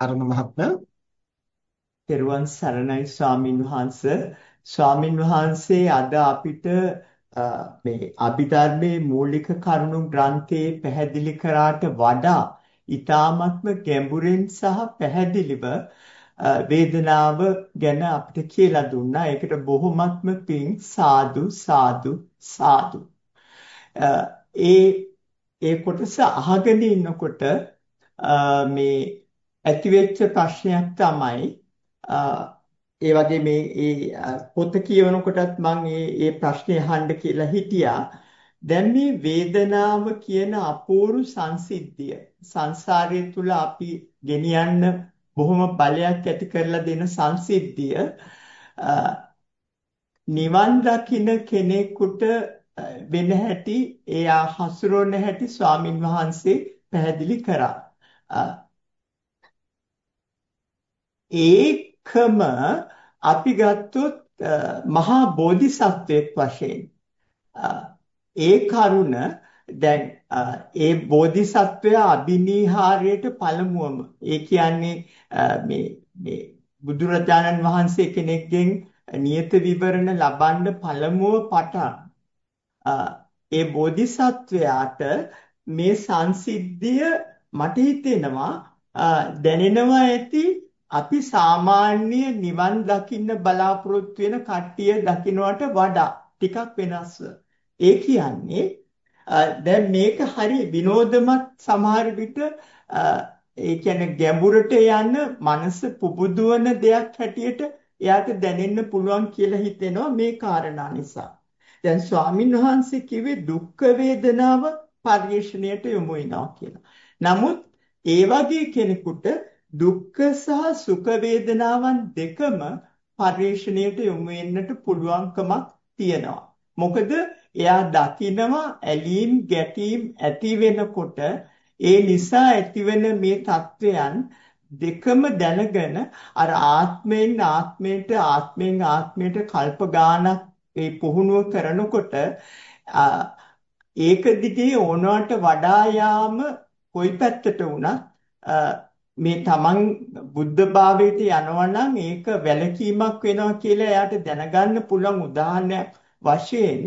අරුණ මහත්මයා තෙරුවන් සරණයි ස්වාමින් වහන්ස ස්වාමින් වහන්සේ අද අපිට මේ අභිධර්මයේ මූලික කරුණු ග්‍රන්ථයේ පැහැදිලි කරාට වඩා ඊ타ත්ම ගැඹුරින් සහ පැහැදිලිව වේදනාව ගැන අපිට කියලා දුන්නා. ඒකට බොහොමත්ම පිං සාදු සාදු සාදු. ඒ ඒ කොටස අහගෙන ඉන්නකොට මේ ඇතිවෙච්ච ප්‍රශ්නයක් තමයි ඒ වගේ මේ ඒ පොත කියවනකොටත් මම මේ ඒ ප්‍රශ්නේ අහන්න කියලා හිටියා. දැන් මේ වේදනාව කියන අපූර්ව සංසිද්ධිය සංසාරය තුල අපි ගෙනියන්න බොහොම බලයක් ඇති කරලා දෙන සංසිද්ධිය නිවන් දකින්න කෙනෙකුට වෙන හැටි එයා හසුරවන හැටි ස්වාමින් වහන්සේ පැහැදිලි කරා. ඒකම අපි ගත්තොත් මහා බෝධිසත්වයෙක් වශයෙන්. ඒ කරුණ දැන් ඒ බෝධිසත්වයා අබිනීහාරයට පළමුවම ඒ කියන්නේ මේ මේ බුදුරජාණන් වහන්සේ කෙනෙක්ගෙන් නියත විවරණ ලබන්න පළමුව පටන් ඒ බෝධිසත්වයාට මේ සංසිද්ධිය මට හිතෙනවා දැනෙනවා ඇති අපි සාමාන්‍ය නිවන් දකින්න බලාපොරොත්තු වෙන කට්ටිය දකින්නට වඩා ටිකක් වෙනස්ව. ඒ කියන්නේ දැන් මේක හරි විනෝදමත් සමහර විට ඒ කියන්නේ ගැඹුරට යන මනස පුබුදුවන දෙයක් හැටියට එයාට දැනෙන්න පුළුවන් කියලා හිතෙනවා මේ කාරණා නිසා. දැන් ස්වාමින් වහන්සේ කිව්වේ දුක් වේදනාව පරිශ්‍රණයට යොමු වෙනවා කියලා. නමුත් ඒ වගේ කෙනෙකුට දුක්ඛ සහ සුඛ වේදනාවන් දෙකම පරිශ්‍රණයට යොමු වෙන්නට පුළුවන්කමක් තියෙනවා. මොකද එයා දකිනවා ඇලීම් ගැටීම් ඇති වෙනකොට ඒ නිසා ඇතිවෙන මේ தත්වයන් දෙකම දැනගෙන අර ආත්මයෙන් ආත්මයට ආත්මයෙන් ආත්මයට කල්ප ගානක් ඒ පුහුණුව කරනකොට ඒක දිගේ ඕනවට වඩා යාම කොයි පැත්තට වුණත් මේ තමන් බුද්ධ භාවයට යනවා නම් ඒක වැලකීමක් වෙනවා කියලා එයාට දැනගන්න පුළුවන් උදාහරණයක් වශයෙන්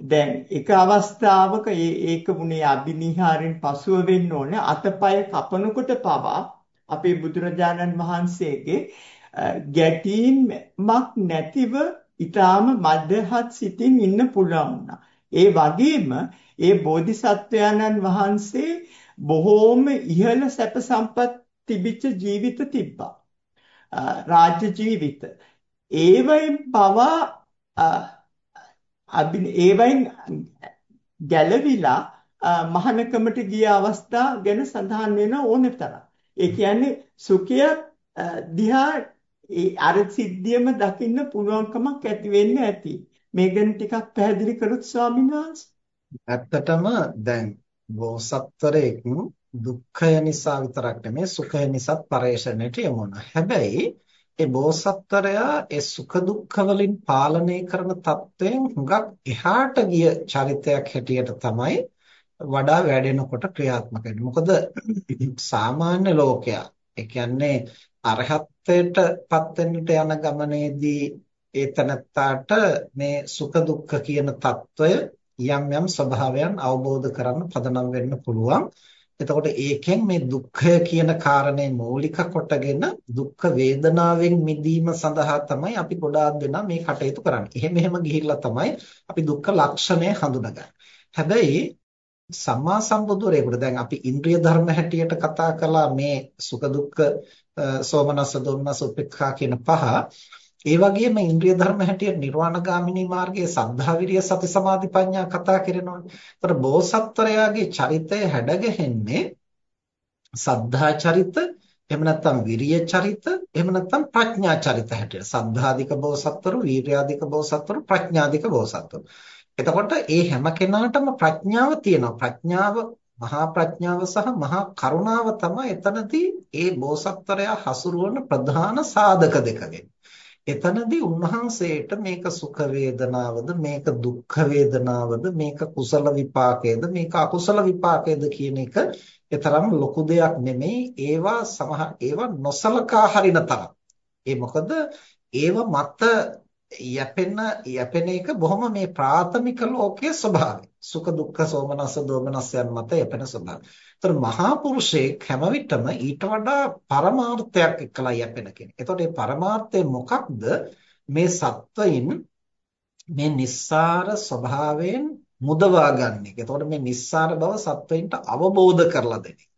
දැන් එක අවස්ථාවක ඒක වුණේ අබිනිහාරෙන් පසුව වෙන්න ඕනේ අතපය කපනකොට පවා අපේ බුදුරජාණන් වහන්සේගේ ගැටීමක් නැතිව ඊටාම මධ්‍යහත් සිතින් ඉන්න පුළුවන් වුණා. ඒ වගේම ඒ බෝධිසත්වයන්න් වහන්සේ බොහෝම ඉහළ සැප සම්පත් තිබිච්ච ජීවිත තිබ්බා. රාජ්‍ය ජීවිත. ඒවයින් පවා අභි ඒවයින් ගැලවිලා මහානකමට ගිය අවස්ථා ගැන සඳහන් වෙන ඕනෙ තරම්. ඒ කියන්නේ සුඛය දිහා අර සිද්ධියම දකින්න පුළුවන්කමක් ඇති වෙන්න ඇති. මේ ගැන ටිකක් පැහැදිලි කරොත් ස්වාමීන් වහන්සේ. ඇත්තටම දැන් බෝසත්වරයෙක් දුක්ඛය නිසා විතරක් නෙමෙයි සුඛය නිසාත් පරේෂණයට යමුනා. හැබැයි ඒ බෝසත්තරයා ඒ සුඛ දුක්ඛ වලින් පාලනය කරන தත්වයෙන් හුඟක් එහාට ගිය චරිතයක් හැටියට තමයි වඩා වැඩෙනකොට ක්‍රියාත්මක වෙන්නේ. මොකද සාමාන්‍ය ලෝකයා ඒ කියන්නේ අරහත්ත්වයට පත් වෙන්නට යන ගමනේදී ඒතනත්තාට මේ සුඛ දුක්ඛ කියන తত্ত্বය යම් යම් ස්වභාවයන් අවබෝධ කරන්න පදනම් වෙන්න පුළුවන්. එතකොට ඒකෙන් මේ දුක්ඛය කියන කාරණේ මූලික කොටගෙන දුක්ඛ වේදනාවෙන් මිදීම සඳහා තමයි අපි ගොඩාක් දෙනා මේ කටයුතු කරන්නේ. එහෙම එහෙම ගිහිල්ලා තමයි අපි දුක්ඛ ලක්ෂණය හඳුනගන්නේ. හැබැයි සම්මා සම්බුදුරේකට දැන් අපි ඉන්ද්‍රිය ධර්ම හැටියට කතා කළා මේ සුඛ දුක්ඛ සෝමනස්ස දුන්නස උපේක්ඛා කියන පහ ඒ වගේම ඉන්ද්‍රිය ධර්ම හැටියට නිර්වාණගාමිනී මාර්ගයේ සද්ධා විරිය සති සමාධි ප්‍රඥා කතා කරනවානේ. ඒතර බෝසත්වරයාගේ චරිතය හැඩගැහෙන්නේ සද්ධා චරිත, එහෙම නැත්නම් විරිය චරිත, එහෙම නැත්නම් ප්‍රඥා චරිත හැටියට. සද්ධාධික බෝසත්වරු, වීර්යාධික බෝසත්වරු, ප්‍රඥාධික බෝසත්වරු. එතකොට ඒ හැම කෙනාටම ප්‍රඥාව තියෙනවා. ප්‍රඥාව මහා ප්‍රඥාව සහ මහා කරුණාව තමයි එතනදී ඒ බෝසත්වරයා හසුරුවන ප්‍රධාන සාධක දෙක එතනදී උන්වහන්සේට මේක සුඛ වේදනාවද මේක දුක්ඛ වේදනාවද මේක කුසල විපාකයේද මේක අකුසල විපාකයේද කියන එක තරම් ලොකු දෙයක් නෙමෙයි ඒවා සමහර ඒවා නොසලකා හරින තරම් ඒ මොකද ඒව මත යැපෙන යැපෙන එක බොහොම මේ ප්‍රාථමික ලෝකයේ ස්වභාවය. සුඛ දුක්ඛ සෝමනස්ස දෝමනස්යන් මත යැපෙන ස්වභාවය. ඒතර මහා පුරුෂයෙක් හැම විටම ඊට වඩා පරමාර්ථයක් එක්කලා යැපෙන කෙනෙක්. එතකොට මේ පරමාර්ථය මොකක්ද? මේ සත්වයින් මේ nissara ස්වභාවයෙන් මුදවා ගන්න එක. එතකොට මේ nissara බව සත්වයින්ට අවබෝධ කරලා දෙන එක.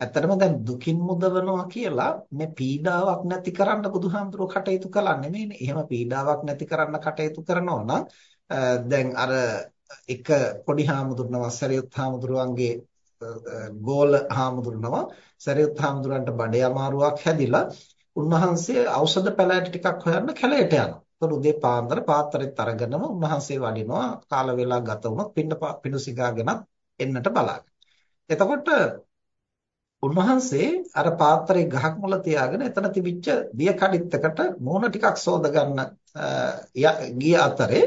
ඇත්තටම දැන් දුකින් මුදවනවා කියලා මේ පීඩාවක් නැති කරන්න බුදුහාමුදුරුවෝ කටයුතු කළා නෙමෙයිනේ. එහෙම පීඩාවක් නැති කරන්න කටයුතු කරනවා නම් දැන් අර එක පොඩි හාමුදුරනවා සරියුත් හාමුදුරුවන්ගේ ගෝල හාමුදුරනවා සරියුත් හාමුදුරන්ට බඩේ අමාරුවක් හැදිලා උන්වහන්සේ ඖෂධ පැලෑටි ටිකක් හොයන්න කැලයට යනවා. ඒතකොට උදේ පාන්දර පාත්‍රෙත් අරගෙනම උන්වහන්සේ වඩිනවා කාල වේලා ගත වුණොත් පින්න පිඬු සිඟාගෙනත් එන්නට බලාගෙන. එතකොට උන්වහන්සේ අර පාත්‍රේ ගහක් මුල තියාගෙන එතන තිබිච්ච දිය කඩਿੱත්තකට මූණ ටිකක් සෝද ගන්න ගිය අතරේ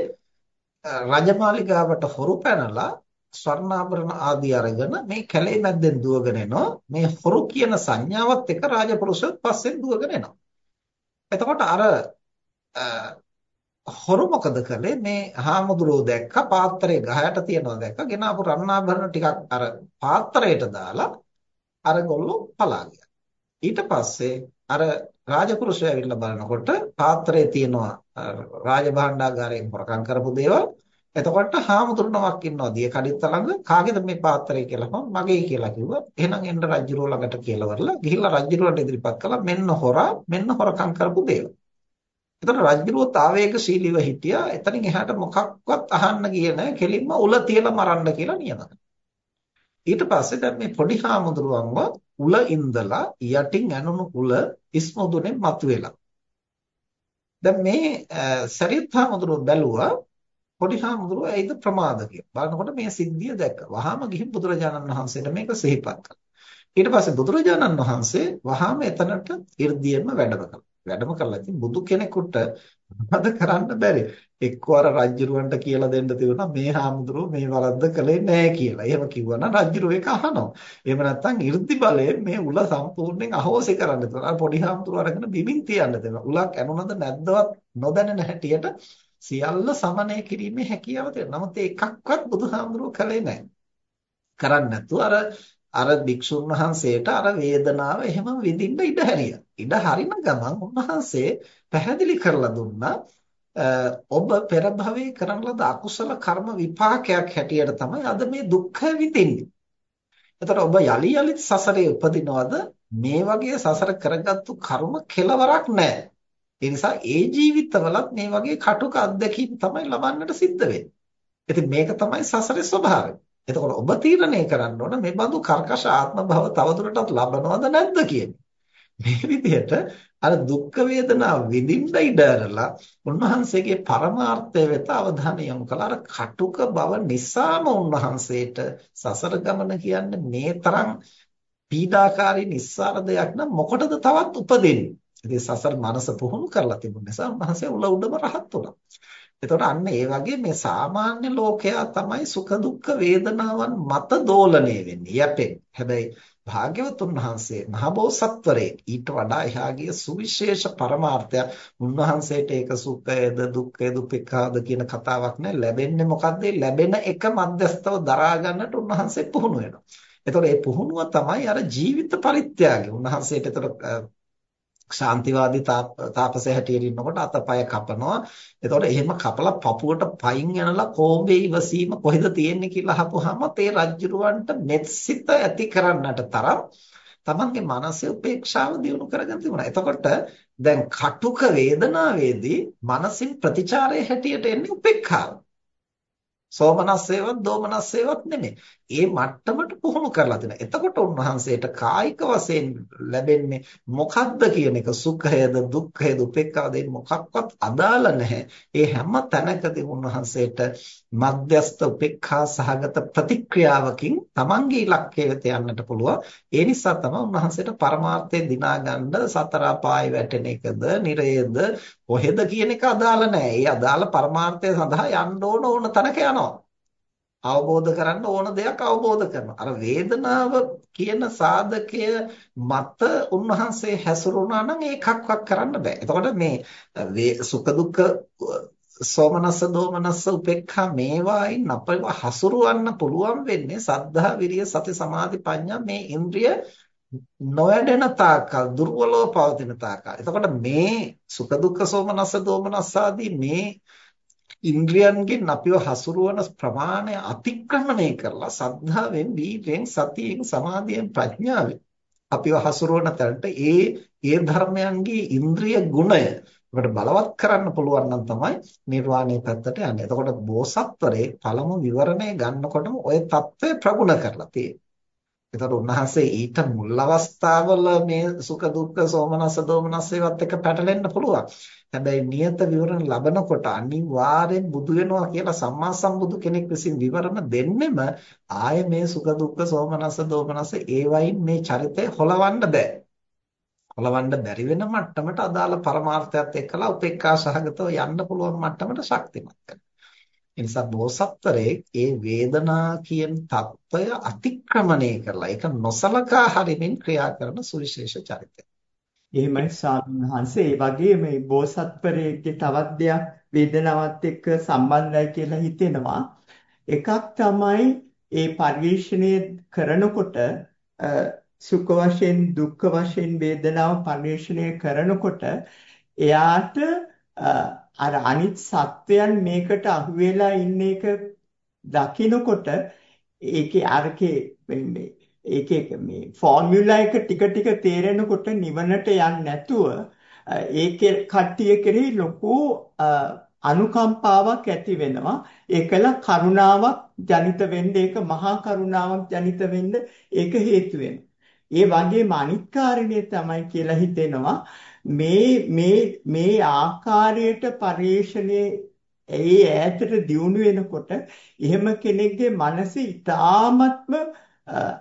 රජමාලිගාවට හොරු පැනලා ස්වර්ණාභරණ ආදී අරගෙන මේ කැලේ මැද්දෙන් දුවගෙන එනවා. මේ හොරු කියන සංඥාවත් එක්ක රාජපුරුෂයත් පස්සෙන් දුවගෙන එනවා. එතකොට අර හොරු මොකද කළේ? මේ හාමුදුරුවෝ දැක්ක පාත්‍රයේ ගහයට තියනවා දැක්ක ගෙනාපු රත්නාභරණ ටිකක් අර පාත්‍රයට දාලා අරගොල්ලෝ පලා ඊට පස්සේ අර රාජපුරුෂය ඇවිල්ලා බලනකොට පාත්‍රයේ තියෙනවා රාජභාණ්ඩාගාරයෙන් හොරකම් කරපු දේවල්. එතකොට හාමුදුරනමක් ඉන්නවා දිය කඩਿੱත්ත ළඟ කාගේද මේ පාත්‍රය කියලා මම මගේ කියලා කිව්වා. එහෙනම් එන්න රජුරෝ ළඟට කියලා වරලා ගිහිල්ලා රජුරන්ට ඉදිරිපත් කළා මෙන්න හොරා මෙන්න හොරකම් කරපු දේවල්. එතකොට රජුරෝත් ආවේගශීලීව හිටියා. එතනින් එහාට මොකක්වත් අහන්න ගියේ නැහැ. කෙලින්ම උල තියලා මරන්න කියලා නියම ඊට පස්සේ දැන් මේ පොඩි හාමුදුරුවන්ව උල ඉඳලා යටින් ඇනුණු උල ඉස්මොදුනේ මතුවෙලා. දැන් මේ සරියත් හාමුදුරුවෝ බැලුවා කොටි හාමුදුරුව ඇයිද ප්‍රමාද කියලා. බලනකොට මේ සිද්ධිය දැක්ක. වහාම ගිහින් බුදුරජාණන් වහන්සේට මේක සිහිපත් කළා. ඊට පස්සේ බුදුරජාණන් වහන්සේ වහාම එතනට irdiyeම වැඩම කළා. වැඩම කළා ඉතින් බුදු කෙනෙකුට මොකද කරන්න බැරි. එක්කෝ අර රජ්ජුරුවන්ට කියලා දෙන්න තිබුණා මේ හාමුදුරුව මේ වරද්ද කළේ නැහැ කියලා. එහෙම කිව්වනම් රජ්ජුරුව ඒක අහනවා. එහෙම නැත්නම් irdi බලයෙන් මේ උල සම්පූර්ණයෙන් අහෝසි කරන්න තිබුණා. පොඩි හාමුදුරුව අරගෙන බිමින් තියන්න තිබුණා. උලක් ඇනුණද නැද්දවත් නොදැනෙන හැටියට සියල්ල සමනය කිරීමේ හැකියාව තියෙනවා. නමුත් ඒකක්වත් බුදුහාමුදුරුවෝ කළේ නැහැ. කරන්නේ නැතුව අර අර භික්ෂුන් වහන්සේට අර වේදනාව එහෙම විඳින්න ඉඩ හැරියා. ඉඩ හරින ගමන් උන්වහන්සේ පැහැදිලි කරලා දුන්නා ඔබ පෙර භවයේ කරන ලද අකුසල කර්ම විපාකයක් හැටියට තමයි අද මේ දුක්ඛ විඳින්නේ. එතකොට ඔබ යලි යලිත් සසරේ උපදිනවද මේ වගේ සසර කරගත්තු කර්ම කෙලවරක් නැහැ. ඒ නිසා ඒ ජීවිතවලත් මේ වගේ කටුක අත්දැකීම් තමයි ලබන්නට සිද්ධ වෙන්නේ. ඉතින් මේක තමයි සසරේ ස්වභාවය. එතකොට ඔබ තීරණය කරන්න ඕන මේ බඳු කර්කශ ආත්ම භව තවදුරටත් ලබනවද නැද්ද කියන්නේ. මේ විදිහට අර දුක් වේදනා විඳින්න ඉඩ ඇරලා උන්වහන්සේගේ පරමාර්ථය වෙත අවධානය යොමු කළා. අර කටුක බව නිසාම උන්වහන්සේට සසර ගමන කියන්නේ මේ තරම් පීඩාකාරී නිස්සාර දෙයක් නම් මොකටද තවත් උපදින්නේ? ඉතින් සසර මනස පුහුණු කරලා තිබුණ නිසා උන්වහන්සේ උල උඩම රහත් වුණා. එතකොට අන්න ඒ වගේ මේ සාමාන්‍ය ලෝකයා තමයි සුඛ දුක්ඛ වේදනාවන් මත දෝලණය වෙන්නේ යැපෙන්නේ. හැබැයි භාග්‍යවතුන් වහන්සේ මහබෝසත්වරේ ඊට වඩා එහා ගිය සුවිශේෂ පරමාර්ථයක් උන්වහන්සේට ඒක සුඛයද දුක්ඛයද උපේක්ඛාද කියන කතාවක් නෑ ලැබෙන්නේ මොකද්ද ලැබෙන එක මධ්‍යස්තව දරා ගන්නට උන්වහන්සේ පුහුණු වෙනවා. එතකොට මේ පුහුණුව තමයි අර ජීවිත පරිත්‍යාගය. උන්වහන්සේට එතකොට ශාන්තිවාදී තාපසය හැටියට ඉන්නකොට අතපය කපනවා. එතකොට එහෙම කපලා පපුවට පයින් යනලා කොඹේ ඉවසීම කොහෙද තියෙන්නේ කියලා අහපුවාම තේ රජුරවන්ට මෙත්සිත ඇති කරන්නට තරම් තමන්ගේ මානසික උපේක්ෂාව දියුණු කරගන්න තිබුණා. එතකොට දැන් කටුක වේදනාවේදී මානසික ප්‍රතිචාරයේ හැටියට එන්නේ උපේක්ඛාව. සෝමනස්සේවත් දෝමනස්සේවත් නෙමෙයි. ඒ මට්ටමට පුහුණු කරලා දෙනවා. එතකොට උන්වහන්සේට කායික වශයෙන් ලැබෙන්නේ මොකක්ද කියන එක සුඛයද දුක්ඛයද උපේක්ඛාද මොකක්වත් අදාළ නැහැ. ඒ හැම තැනකදී උන්වහන්සේට මධ්‍යස්ත උපේක්ඛා සහගත ප්‍රතික්‍රියාවකින් Tamange ඉලක්කය වෙත යන්නට පුළුවන්. ඒ නිසා තමයි උන්වහන්සේට පරමාර්ථය දිනා ගන්න සතර අපාය වැටෙන එකද, නිරයද, කොහෙද කියන එක අදාළ නැහැ. ඒ අදාළ පරමාර්ථය සඳහා යන්න ඕන ඕන තැනක යනවා. අවබෝධ කරන්න ඕන දෙයක් අවබෝධ කරනවා. අර වේදනාව කියන සාධකය මත උන්වහන්සේ හැසිරුණා නම් ඒකක්වත් කරන්න බෑ. එතකොට මේ සුඛ දුක්ඛ සෝමනස්ස දෝමනස්ස උපේක්ඛා මේවායින් අපව හසුරවන්න පුළුවන් වෙන්නේ සද්ධා විරිය සති සමාධි ප්‍රඥා මේ ඉන්ද්‍රිය නොවැඩෙන තාක්කල් දුර්වලව පවතින තාක්කල්. එතකොට මේ සුඛ දුක්ඛ සෝමනස්ස දෝමනස්ස ආදී මේ ඉන්ද්‍රියන්ගෙන් අපිව හසුරුවන ප්‍රමාණය අතික්‍රමණය කරලා සද්ධාවෙන් වීර්යෙන් සතියෙන් සමාධියෙන් ප්‍රඥාවෙන් අපිව හසුරුවන තැනට ඒ ඒ ධර්මයන්ගේ ඉන්ද්‍රිය ගුණය අපිට බලවත් කරන්න පුළුවන් නම් තමයි නිර්වාණය පැත්තට යන්නේ. එතකොට බෝසත්වරේ පළමු විවරණය ගන්නකොටම ওই தত্ত্বය ප්‍රගුණ කරලා තියෙනවා. එතකොට උන්වහන්සේ ඊට මුල් අවස්ථාවල මේ සුඛ දුක්ඛ සෝමනස්ස දෝමනස්ස ඒවත් එක පැටලෙන්න පුළුවන්. හැබැයි නියත විවරණ ලබනකොට අනිවාර්යෙන් බුදු වෙනවා කියලා සම්මා සම්බුදු කෙනෙක් විසින් විවරණ දෙන්නෙම ආයේ මේ සුඛ දුක්ඛ සෝමනස්ස දෝමනස්ස ඒවයින් මේ චරිතය හොලවන්න බෑ. හොලවන්න බැරි වෙන මට්ටමට අදාළ පරමාර්ථයත් එක්කලා උපේක්ඛා සහගතව යන්න පුළුවන් මට්ටමට ශක්තිමත් වෙනවා. ඒ නිසා බෝසත්තරේ ඒ වේදනා කියන తত্ত্বය අතික්‍රමණය කරලා ඒක නොසලකා හරිමින් ක්‍රියා කරන සුවිශේෂ චරිතය. එහෙමයි සාමහන්සේ ඒ වගේ මේ බෝසත්පරයේ තවත් දෙයක් වේදනාවත් එක්ක සම්බන්ධයි කියලා හිතෙනවා. එකක් තමයි ඒ පරිශ්‍රණය කරනකොට සුඛ වශයෙන් දුක්ඛ වශයෙන් වේදනාව පරිශ්‍රණය කරනකොට එයාට අර අනිත් සත්වයන් මේකට අහු වෙලා ඉන්න එක දකිනකොට ඒකේ අරකේ මේ ඒකේ මේ ෆෝමියුලා එක ටික ටික තේරෙනකොට නිවනට යන්නේ නැතුව ඒකේ කට්ටිය කෙරෙහි ලොකු අනුකම්පාවක් ඇති වෙනවා. ඒකල කරුණාවක් ජනිත වෙන්න ඒක මහා කරුණාවක් ජනිත වෙන්න ඒක හේතු ඒ වගේම අනිත් කාරණේ තමයි කියලා හිතෙනවා. මේ මේ මේ ආකාරයට පරිශ්‍රණයේ ඒ ඈතට දියුණු වෙනකොට එහෙම කෙනෙක්ගේ මනස ඊ타ත්ම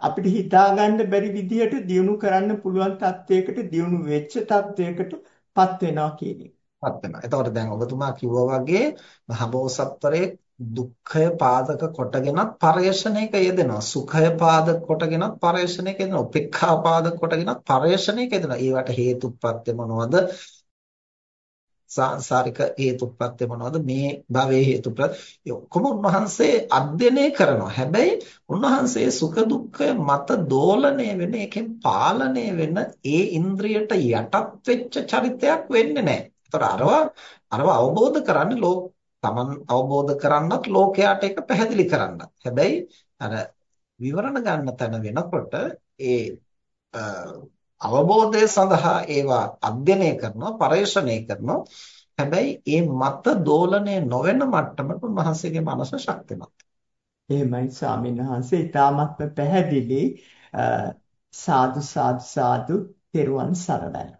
අපිට හිතා ගන්න බැරි විදිහට දියුණු කරන්න පුළුවන් තත්වයකට දියුණු වෙච්ච තත්වයකටපත් වෙනවා කියන එක. පත් වෙනවා. එතකොට දැන් ඔබතුමා කිව්වා වගේ මහබෝසත්වරේ දුක්ඛය පාදක කොටගෙනත් පරේෂණයක යෙදෙනවා. සුඛය පාදක කොටගෙනත් පරේෂණයක යෙදෙනවා. උපේක්ඛා පාදක කොටගෙනත් පරේෂණයක යෙදෙනවා. ඒවට හේතුප්‍රත්‍ය මොනවද? සාංශාරික හේතුප්‍රත්‍ය මොනවද මේ භවයේ හේතුප්‍රත්‍ය ඔක්කොම උන්වහන්සේ අධ්‍යයනය කරනවා හැබැයි උන්වහන්සේ සුඛ දුක්ඛ මත දෝලණය වෙන එකෙන් පාලනය වෙන ඒ ඉන්ද්‍රියට යටත් වෙච්ච චරිතයක් වෙන්නේ නැහැ. ඒතර අරවා අරවා අවබෝධ කරන්නේ ලෝක තමන් අවබෝධ කරන්නත් ලෝකයට ඒක පැහැදිලි කරන්නත්. හැබැයි අර විවරණ ගන්න තැන වෙනකොට ඒ අවබෝධය සඳහා ඒවා අධ්‍යයනය කරනවා පරේක්ෂණය කරනවා. හැබැයි ඒ මත දෝලණය නොවන මට්ටමට උන්වහන්සේගේ මනස ශක්තිමත්. එහෙමයි ස්වාමීන් වහන්සේ. ඊටාත්ම පැහැදිලි සාදු සාදු සාදු. තෙරුවන් සරණයි.